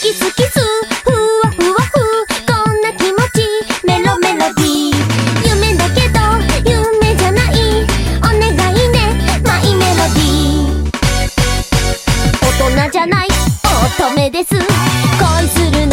キスキスふわふわふこんな気持ちメロメロディー夢だけど夢じゃないお願いねマイメロディー大人じゃない乙女です恋する